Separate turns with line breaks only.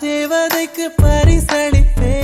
தேவதைக்கு பரிசளித்தே